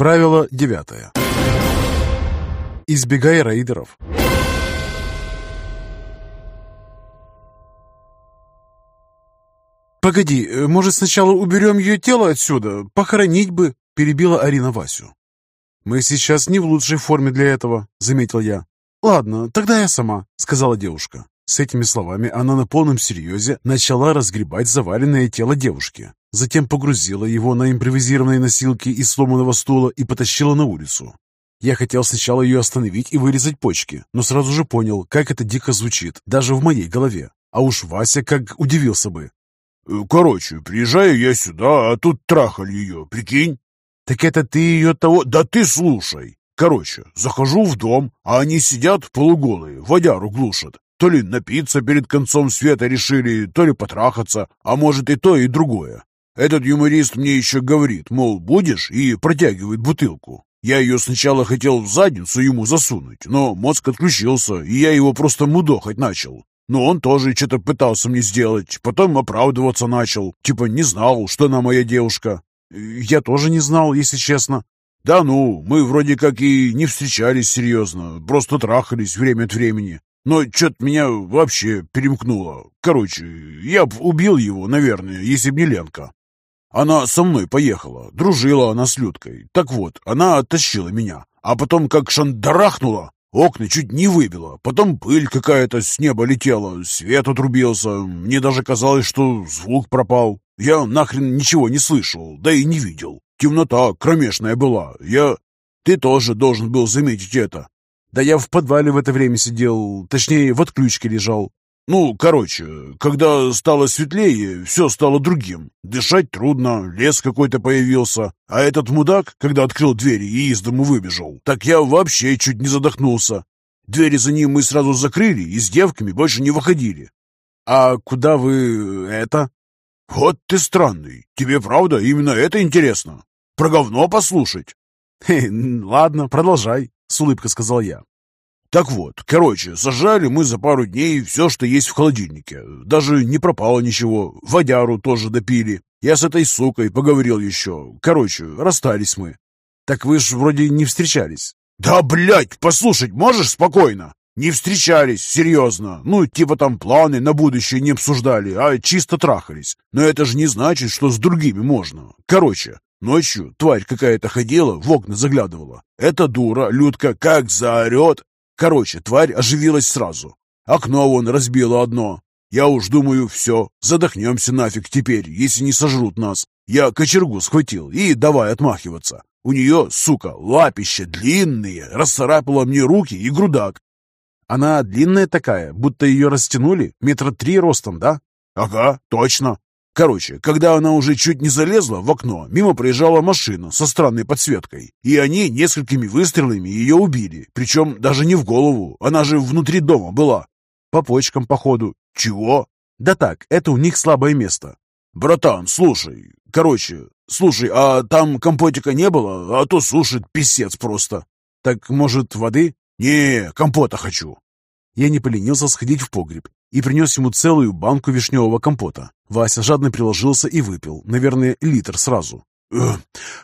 Правило девятое. Избегай рейдеров. «Погоди, э, может, сначала уберем ее тело отсюда? Похоронить бы!» – перебила Арина Васю. «Мы сейчас не в лучшей форме для этого», – заметил я. «Ладно, тогда я сама», – сказала девушка. С этими словами она на полном серьезе начала разгребать заваленное тело девушки. Затем погрузила его на импровизированные носилки из сломанного стула и потащила на улицу. Я хотел сначала ее остановить и вырезать почки, но сразу же понял, как это дико звучит, даже в моей голове. А уж Вася как удивился бы. Э, «Короче, приезжаю я сюда, а тут трахали ее, прикинь?» «Так это ты ее того...» «Да ты слушай! Короче, захожу в дом, а они сидят полуголые, водяру глушат. То ли напиться перед концом света решили, то ли потрахаться, а может и то, и другое. Этот юморист мне еще говорит, мол, будешь, и протягивает бутылку. Я ее сначала хотел в задницу ему засунуть, но мозг отключился, и я его просто мудохать начал. Но он тоже что-то пытался мне сделать, потом оправдываться начал, типа не знал, что она моя девушка. Я тоже не знал, если честно. Да ну, мы вроде как и не встречались серьезно, просто трахались время от времени. Но что-то меня вообще перемкнуло. Короче, я б убил его, наверное, если б не Ленка. Она со мной поехала, дружила она с Людкой. Так вот, она оттащила меня, а потом как шандарахнула, окна чуть не выбила, потом пыль какая-то с неба летела, свет отрубился, мне даже казалось, что звук пропал. Я нахрен ничего не слышал, да и не видел. Темнота кромешная была, я... Ты тоже должен был заметить это. Да я в подвале в это время сидел, точнее, в отключке лежал. Ну, короче, когда стало светлее, все стало другим. Дышать трудно, лес какой-то появился. А этот мудак, когда открыл двери и из дому выбежал, так я вообще чуть не задохнулся. Двери за ним мы сразу закрыли и с девками больше не выходили. А куда вы... это? Вот ты странный. Тебе правда именно это интересно? Про говно послушать? ладно, продолжай, с улыбкой сказал я. Так вот, короче, сажали мы за пару дней все, что есть в холодильнике. Даже не пропало ничего. Водяру тоже допили. Я с этой сукой поговорил еще. Короче, расстались мы. Так вы ж вроде не встречались. Да, блядь, послушать можешь спокойно? Не встречались, серьезно. Ну, типа там планы на будущее не обсуждали, а чисто трахались. Но это же не значит, что с другими можно. Короче, ночью тварь какая-то ходила, в окна заглядывала. Эта дура, Людка, как заорет, Короче, тварь оживилась сразу. Окно вон разбило одно. Я уж думаю, все, задохнемся нафиг теперь, если не сожрут нас. Я кочергу схватил и давай отмахиваться. У нее, сука, лапища длинные, расцарапала мне руки и грудак. Она длинная такая, будто ее растянули, метра три ростом, да? Ага, точно. Короче, когда она уже чуть не залезла в окно, мимо проезжала машина со странной подсветкой, и они несколькими выстрелами ее убили, причем даже не в голову, она же внутри дома была. По почкам, походу. Чего? Да так, это у них слабое место. Братан, слушай, короче, слушай, а там компотика не было, а то сушит писец просто. Так, может, воды? Не, компота хочу. Я не поленился сходить в погреб и принес ему целую банку вишневого компота. Вася жадно приложился и выпил, наверное, литр сразу. Э,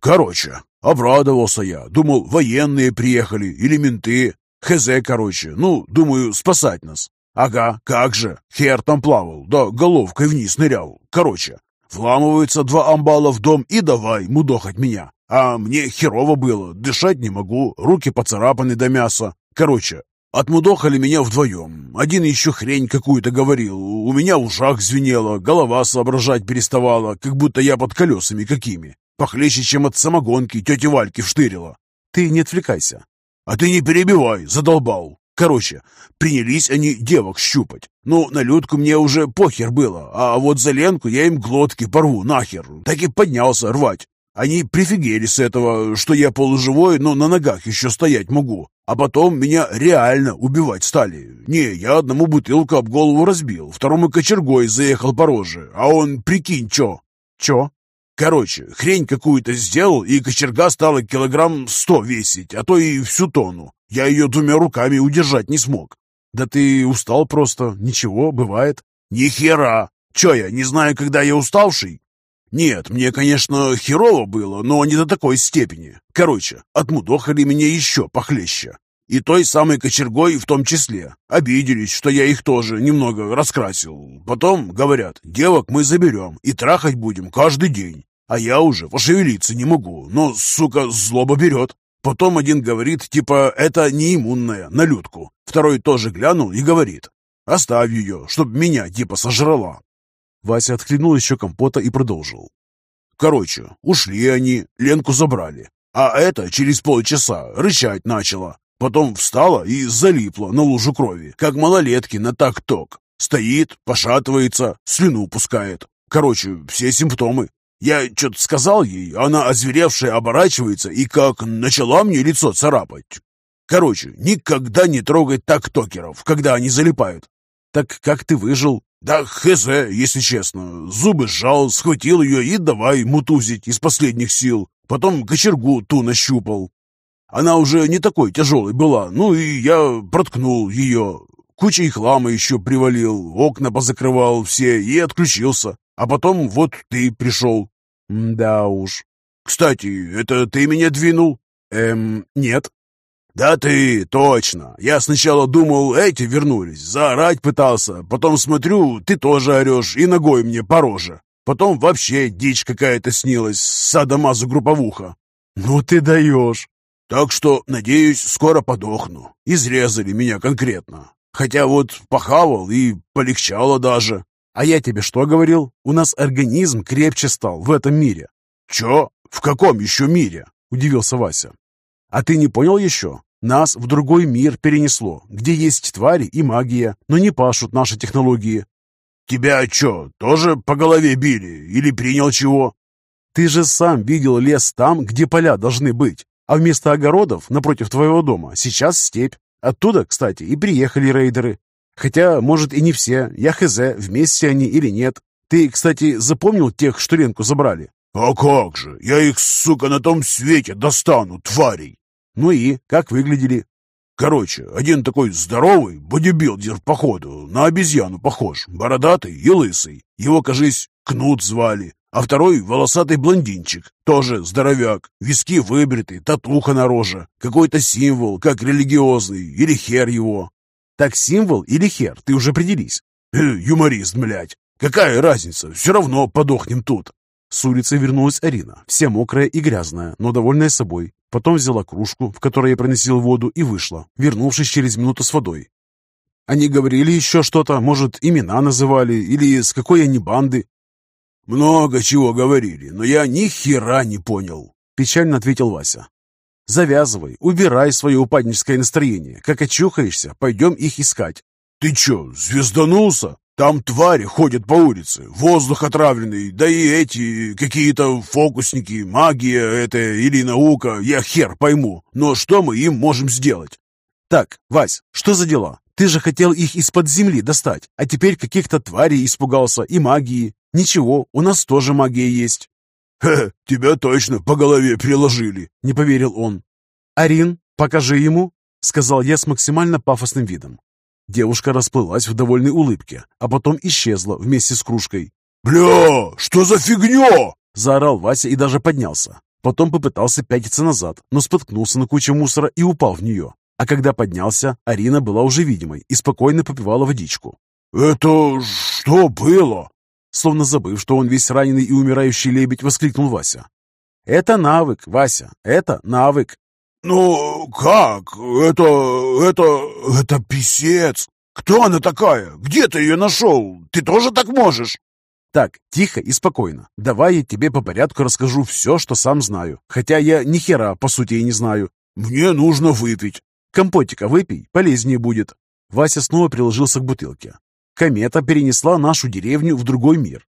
«Короче, обрадовался я. Думал, военные приехали или менты. Хз, короче. Ну, думаю, спасать нас. Ага, как же. Хер там плавал, да головкой вниз нырял. Короче, вламываются два амбала в дом и давай мудохать меня. А мне херово было, дышать не могу, руки поцарапаны до мяса. Короче, Отмудохали меня вдвоем. Один еще хрень какую-то говорил. У меня в ушах звенело, голова соображать переставала, как будто я под колесами какими. Похлеще, чем от самогонки тети Вальки вштырила. Ты не отвлекайся. А ты не перебивай, задолбал. Короче, принялись они девок щупать. Ну, на Людку мне уже похер было, а вот за Ленку я им глотки порву нахер. Так и поднялся рвать. Они прифигели с этого, что я полуживой, но на ногах еще стоять могу. А потом меня реально убивать стали. Не, я одному бутылку об голову разбил, второму кочергой заехал по роже, а он, прикинь, чё? Чё? Короче, хрень какую-то сделал, и кочерга стала килограмм сто весить, а то и всю тонну. Я ее двумя руками удержать не смог. Да ты устал просто, ничего, бывает. Ни хера! Чё я, не знаю, когда я уставший? Нет, мне, конечно, херово было, но не до такой степени. Короче, отмудохали меня еще похлеще. И той самой кочергой в том числе. Обиделись, что я их тоже немного раскрасил. Потом, говорят, девок мы заберем и трахать будем каждый день. А я уже пошевелиться не могу, но, сука, злоба берет. Потом один говорит, типа, это не иммунная, на людку. Второй тоже глянул и говорит, оставь ее, чтоб меня, типа, сожрала. Вася отхлебнул еще компота и продолжил. Короче, ушли они, Ленку забрали. А это через полчаса рычать начала. Потом встала и залипла на лужу крови, как малолетки на так-ток. Стоит, пошатывается, слюну пускает. Короче, все симптомы. Я что-то сказал ей, она озверевшая оборачивается и как начала мне лицо царапать. Короче, никогда не трогай так-токеров, когда они залипают. Так как ты выжил? Да хз, если честно. Зубы сжал, схватил ее и давай мутузить из последних сил. Потом кочергу ту нащупал. Она уже не такой тяжелой была, ну и я проткнул ее. Кучей хлама еще привалил, окна позакрывал все и отключился. А потом вот ты пришел. Да уж. Кстати, это ты меня двинул? Эм, нет. Да ты, точно. Я сначала думал, эти вернулись. Заорать пытался. Потом смотрю, ты тоже орешь и ногой мне по роже. Потом вообще дичь какая-то снилась. Садомазу групповуха. Ну ты даешь. Так что, надеюсь, скоро подохну. Изрезали меня конкретно. Хотя вот похавал и полегчало даже. А я тебе что говорил? У нас организм крепче стал в этом мире. Чё? В каком еще мире? Удивился Вася. А ты не понял еще? Нас в другой мир перенесло, где есть твари и магия, но не пашут наши технологии. Тебя чё, тоже по голове били? Или принял чего? Ты же сам видел лес там, где поля должны быть. А вместо огородов напротив твоего дома сейчас степь. Оттуда, кстати, и приехали рейдеры. Хотя, может, и не все. Я хз, вместе они или нет. Ты, кстати, запомнил тех, что Ленку забрали? А как же? Я их, сука, на том свете достану, тварей. Ну и как выглядели? Короче, один такой здоровый бодибилдер, походу, на обезьяну похож, бородатый и лысый. Его, кажись, Кнут звали. А второй волосатый блондинчик, тоже здоровяк, виски выбриты, татуха на роже, какой-то символ, как религиозный, или хер его. Так символ или хер, ты уже определись. Э, юморист, блядь. Какая разница, все равно подохнем тут. С улицы вернулась Арина, вся мокрая и грязная, но довольная собой. Потом взяла кружку, в которой я приносил воду, и вышла, вернувшись через минуту с водой. Они говорили еще что-то, может, имена называли, или с какой они банды. «Много чего говорили, но я ни хера не понял», — печально ответил Вася. «Завязывай, убирай свое упадническое настроение. Как очухаешься, пойдем их искать». «Ты че, звезданулся? Там твари ходят по улице, воздух отравленный, да и эти какие-то фокусники, магия это или наука, я хер пойму. Но что мы им можем сделать?» «Так, Вась, что за дела? Ты же хотел их из-под земли достать, а теперь каких-то тварей испугался и магии. «Ничего, у нас тоже магия есть». «Хе, тебя точно по голове приложили», — не поверил он. «Арин, покажи ему», — сказал я с максимально пафосным видом. Девушка расплылась в довольной улыбке, а потом исчезла вместе с кружкой. «Бля, что за фигня?» — заорал Вася и даже поднялся. Потом попытался пятиться назад, но споткнулся на кучу мусора и упал в нее. А когда поднялся, Арина была уже видимой и спокойно попивала водичку. «Это что было?» Словно забыв, что он весь раненый и умирающий лебедь, воскликнул Вася. «Это навык, Вася, это навык!» «Ну, как? Это... это... это писец! Кто она такая? Где ты ее нашел? Ты тоже так можешь?» «Так, тихо и спокойно. Давай я тебе по порядку расскажу все, что сам знаю. Хотя я ни хера, по сути, и не знаю. Мне нужно выпить. Компотика выпей, полезнее будет». Вася снова приложился к бутылке. Комета перенесла нашу деревню в другой мир.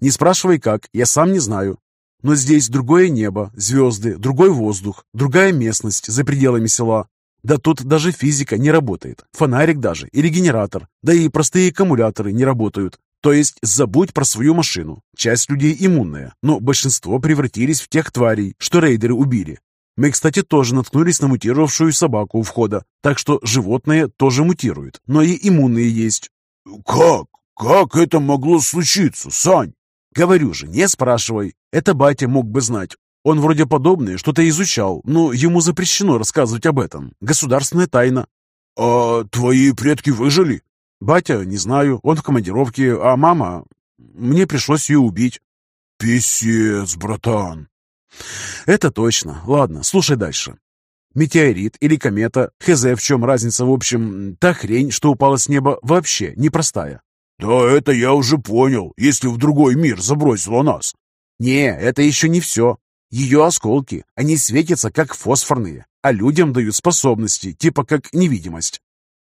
Не спрашивай как, я сам не знаю. Но здесь другое небо, звезды, другой воздух, другая местность за пределами села. Да тут даже физика не работает, фонарик даже или генератор, да и простые аккумуляторы не работают. То есть забудь про свою машину. Часть людей иммунная, но большинство превратились в тех тварей, что рейдеры убили. Мы, кстати, тоже наткнулись на мутировавшую собаку у входа, так что животные тоже мутируют, но и иммунные есть. «Как? Как это могло случиться, Сань?» Говорю же, не спрашивай. Это батя мог бы знать. Он вроде подобное что-то изучал, но ему запрещено рассказывать об этом. Государственная тайна. А твои предки выжили? Батя, не знаю, он в командировке, а мама... Мне пришлось ее убить. Писец, братан. Это точно. Ладно, слушай дальше. Метеорит или комета, хз в чем разница, в общем, та хрень, что упала с неба, вообще непростая. Да это я уже понял, если в другой мир забросило нас. Не, это еще не все. Ее осколки, они светятся как фосфорные, а людям дают способности, типа как невидимость.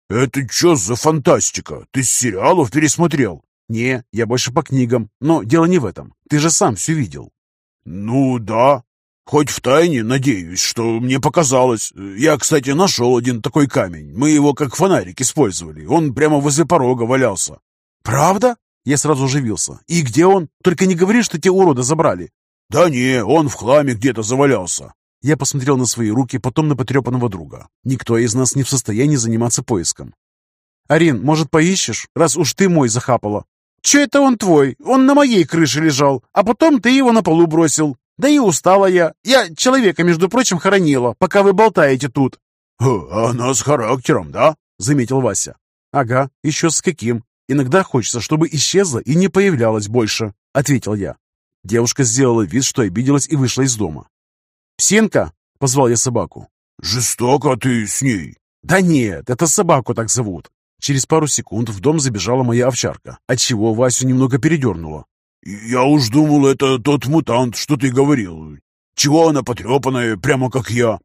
Это что за фантастика? Ты с сериалов пересмотрел? Не, я больше по книгам, но дело не в этом. Ты же сам все видел. Ну да, Хоть в тайне, надеюсь, что мне показалось. Я, кстати, нашел один такой камень. Мы его как фонарик использовали. Он прямо возле порога валялся. Правда? Я сразу оживился. И где он? Только не говори, что те уроды забрали. Да не, он в хламе где-то завалялся. Я посмотрел на свои руки, потом на потрепанного друга. Никто из нас не в состоянии заниматься поиском. «Арин, может, поищешь, раз уж ты мой захапала?» «Че это он твой? Он на моей крыше лежал, а потом ты его на полу бросил. Да и устала я. Я человека, между прочим, хоронила, пока вы болтаете тут. «А она с характером, да?» — заметил Вася. «Ага, еще с каким. Иногда хочется, чтобы исчезла и не появлялась больше», — ответил я. Девушка сделала вид, что обиделась и вышла из дома. «Псинка!» — позвал я собаку. «Жестоко ты с ней!» «Да нет, это собаку так зовут». Через пару секунд в дом забежала моя овчарка, отчего Васю немного передернула. «Я уж думал, это тот мутант, что ты говорил. Чего она потрепанная, прямо как я?»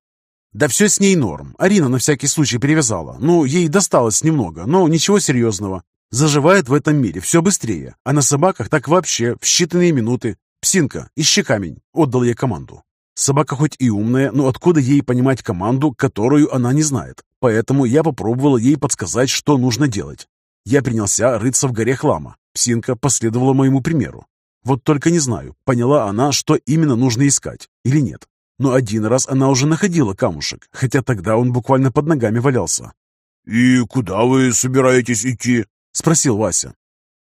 «Да все с ней норм. Арина на всякий случай перевязала. Ну, ей досталось немного, но ничего серьезного. Заживает в этом мире все быстрее, а на собаках так вообще в считанные минуты. Псинка, ищи камень», — отдал я команду. Собака хоть и умная, но откуда ей понимать команду, которую она не знает? Поэтому я попробовал ей подсказать, что нужно делать. Я принялся рыться в горе хлама. Псинка последовала моему примеру. Вот только не знаю, поняла она, что именно нужно искать или нет. Но один раз она уже находила камушек, хотя тогда он буквально под ногами валялся. «И куда вы собираетесь идти?» — спросил Вася.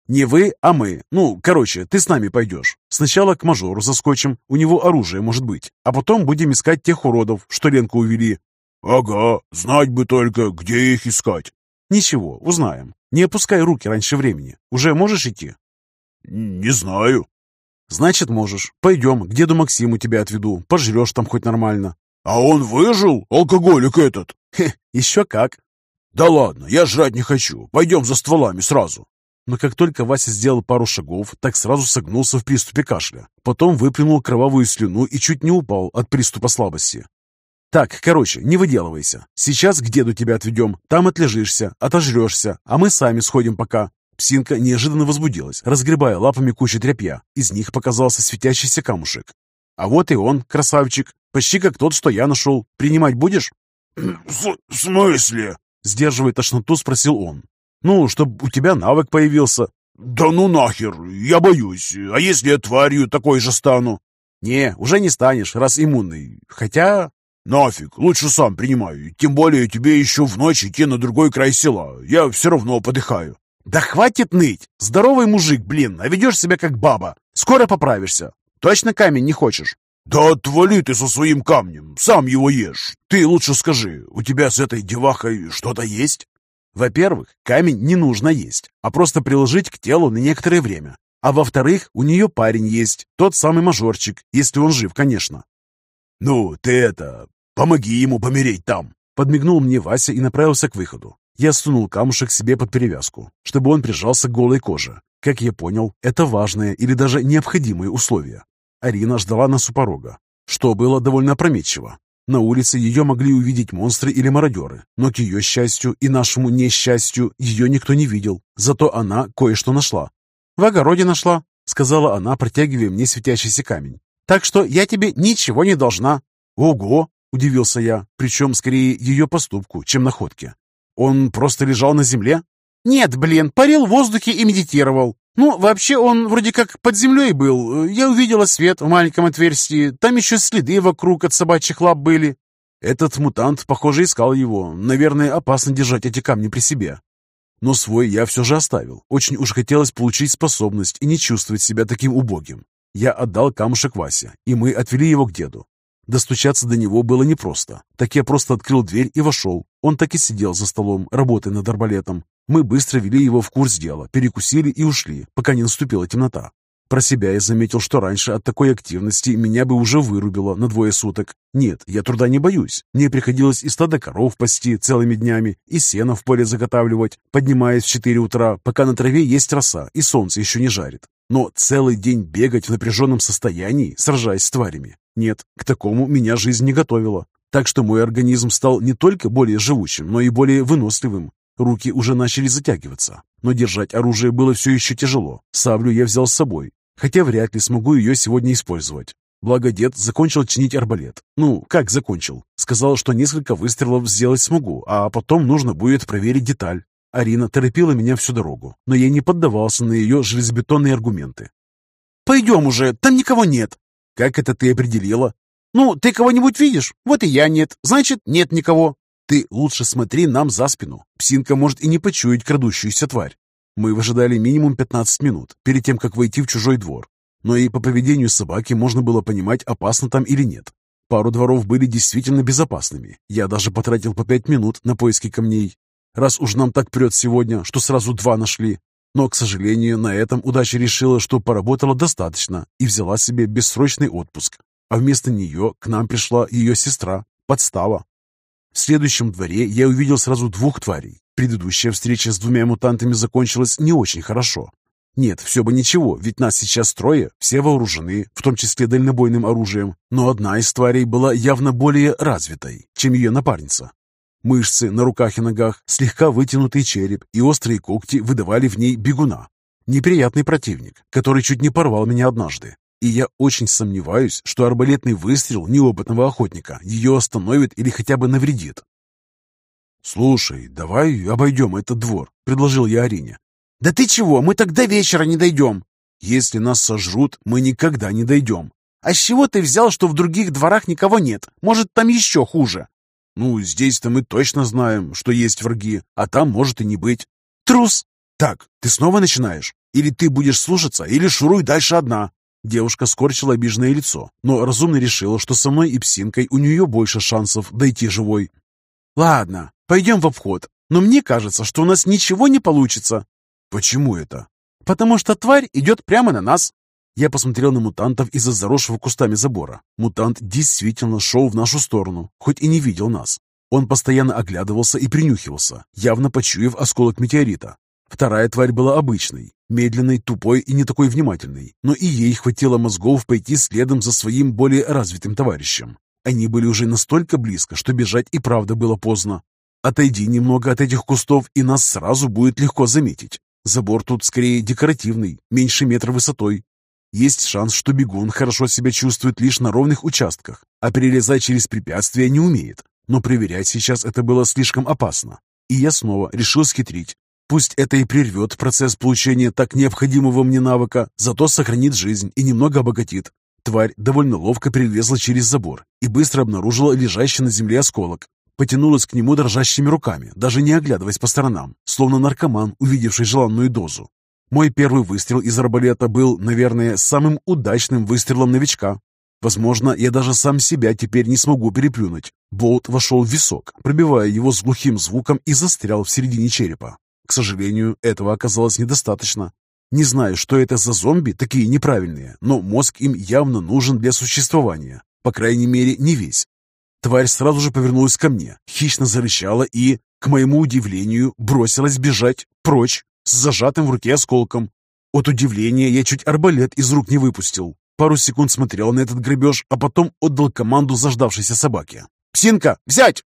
«Не вы, а мы. Ну, короче, ты с нами пойдешь. Сначала к мажору заскочим, у него оружие может быть, а потом будем искать тех уродов, что Ленку увели». «Ага, знать бы только, где их искать». «Ничего, узнаем. Не опускай руки раньше времени. Уже можешь идти?» «Не знаю». «Значит, можешь. Пойдем, к деду Максиму тебя отведу. Пожрешь там хоть нормально». «А он выжил, алкоголик этот?» «Хе, еще как». «Да ладно, я жрать не хочу. Пойдем за стволами сразу». Но как только Вася сделал пару шагов, так сразу согнулся в приступе кашля. Потом выплюнул кровавую слюну и чуть не упал от приступа слабости. «Так, короче, не выделывайся. Сейчас к деду тебя отведем. Там отлежишься, отожрешься, а мы сами сходим пока. Псинка неожиданно возбудилась, разгребая лапами кучу тряпья. Из них показался светящийся камушек. «А вот и он, красавчик, почти как тот, что я нашел. Принимать будешь?» «В, в смысле?» Сдерживая тошноту, спросил он. «Ну, чтобы у тебя навык появился». «Да ну нахер, я боюсь. А если я тварью такой же стану?» «Не, уже не станешь, раз иммунный. Хотя...» «Нафиг, лучше сам принимаю. Тем более тебе еще в ночь идти на другой край села. Я все равно подыхаю». «Да хватит ныть! Здоровый мужик, блин, а ведешь себя как баба. Скоро поправишься. Точно камень не хочешь?» «Да отвали ты со своим камнем, сам его ешь. Ты лучше скажи, у тебя с этой девахой что-то есть?» «Во-первых, камень не нужно есть, а просто приложить к телу на некоторое время. А во-вторых, у нее парень есть, тот самый мажорчик, если он жив, конечно». «Ну, ты это, помоги ему помереть там!» Подмигнул мне Вася и направился к выходу. Я сунул камушек себе под перевязку, чтобы он прижался к голой коже. Как я понял, это важное или даже необходимое условие. Арина ждала нас у порога, что было довольно опрометчиво. На улице ее могли увидеть монстры или мародеры, но к ее счастью и нашему несчастью ее никто не видел, зато она кое-что нашла. «В огороде нашла», — сказала она, протягивая мне светящийся камень. «Так что я тебе ничего не должна». «Ого!» — удивился я, причем скорее ее поступку, чем находке. Он просто лежал на земле? Нет, блин, парил в воздухе и медитировал. Ну, вообще он вроде как под землей был. Я увидела свет в маленьком отверстии. Там еще следы вокруг от собачьих лап были. Этот мутант, похоже, искал его. Наверное, опасно держать эти камни при себе. Но свой я все же оставил. Очень уж хотелось получить способность и не чувствовать себя таким убогим. Я отдал камушек Васе, и мы отвели его к деду. Достучаться до него было непросто. Так я просто открыл дверь и вошел. Он так и сидел за столом, работая над арбалетом. Мы быстро вели его в курс дела, перекусили и ушли, пока не наступила темнота. Про себя я заметил, что раньше от такой активности меня бы уже вырубило на двое суток. Нет, я труда не боюсь. Мне приходилось и стадо коров пасти целыми днями, и сено в поле заготавливать, поднимаясь в 4 утра, пока на траве есть роса и солнце еще не жарит. Но целый день бегать в напряженном состоянии, сражаясь с тварями, нет, к такому меня жизнь не готовила. Так что мой организм стал не только более живучим, но и более выносливым. Руки уже начали затягиваться, но держать оружие было все еще тяжело. Саблю я взял с собой, хотя вряд ли смогу ее сегодня использовать. Благо дед закончил чинить арбалет. Ну, как закончил? Сказал, что несколько выстрелов сделать смогу, а потом нужно будет проверить деталь. Арина торопила меня всю дорогу, но я не поддавался на ее железобетонные аргументы. «Пойдем уже, там никого нет!» «Как это ты определила?» «Ну, ты кого-нибудь видишь? Вот и я нет. Значит, нет никого». «Ты лучше смотри нам за спину. Псинка может и не почуять крадущуюся тварь». Мы выжидали минимум 15 минут перед тем, как войти в чужой двор. Но и по поведению собаки можно было понимать, опасно там или нет. Пару дворов были действительно безопасными. Я даже потратил по пять минут на поиски камней. Раз уж нам так прет сегодня, что сразу два нашли, но, к сожалению, на этом удача решила, что поработала достаточно и взяла себе бессрочный отпуск. А вместо нее к нам пришла ее сестра, подстава. В следующем дворе я увидел сразу двух тварей. Предыдущая встреча с двумя мутантами закончилась не очень хорошо. Нет, все бы ничего, ведь нас сейчас трое, все вооружены, в том числе дальнобойным оружием, но одна из тварей была явно более развитой, чем ее напарница. Мышцы на руках и ногах, слегка вытянутый череп и острые когти выдавали в ней бегуна. Неприятный противник, который чуть не порвал меня однажды. И я очень сомневаюсь, что арбалетный выстрел неопытного охотника ее остановит или хотя бы навредит. «Слушай, давай обойдем этот двор», — предложил я Арине. «Да ты чего, мы так до вечера не дойдем!» «Если нас сожрут, мы никогда не дойдем». «А с чего ты взял, что в других дворах никого нет? Может, там еще хуже?» Ну, здесь-то мы точно знаем, что есть враги, а там может и не быть. Трус! Так, ты снова начинаешь? Или ты будешь слушаться, или шуруй дальше одна. Девушка скорчила обиженное лицо, но разумно решила, что со мной и псинкой у нее больше шансов дойти живой. «Ладно, пойдем в обход, но мне кажется, что у нас ничего не получится». «Почему это?» «Потому что тварь идет прямо на нас. Я посмотрел на мутантов из-за заросшего кустами забора. Мутант действительно шел в нашу сторону, хоть и не видел нас. Он постоянно оглядывался и принюхивался, явно почуяв осколок метеорита. Вторая тварь была обычной, медленной, тупой и не такой внимательной, но и ей хватило мозгов пойти следом за своим более развитым товарищем. Они были уже настолько близко, что бежать и правда было поздно. Отойди немного от этих кустов, и нас сразу будет легко заметить. Забор тут скорее декоративный, меньше метра высотой, есть шанс, что бегун хорошо себя чувствует лишь на ровных участках, а перелезать через препятствия не умеет. Но проверять сейчас это было слишком опасно. И я снова решил схитрить. Пусть это и прервет процесс получения так необходимого мне навыка, зато сохранит жизнь и немного обогатит. Тварь довольно ловко перелезла через забор и быстро обнаружила лежащий на земле осколок. Потянулась к нему дрожащими руками, даже не оглядываясь по сторонам, словно наркоман, увидевший желанную дозу. Мой первый выстрел из арбалета был, наверное, самым удачным выстрелом новичка. Возможно, я даже сам себя теперь не смогу переплюнуть. Болт вошел в висок, пробивая его с глухим звуком и застрял в середине черепа. К сожалению, этого оказалось недостаточно. Не знаю, что это за зомби, такие неправильные, но мозг им явно нужен для существования. По крайней мере, не весь. Тварь сразу же повернулась ко мне, хищно зарычала и, к моему удивлению, бросилась бежать прочь с зажатым в руке осколком. От удивления я чуть арбалет из рук не выпустил. Пару секунд смотрел на этот грабеж, а потом отдал команду заждавшейся собаке. «Псинка, взять!»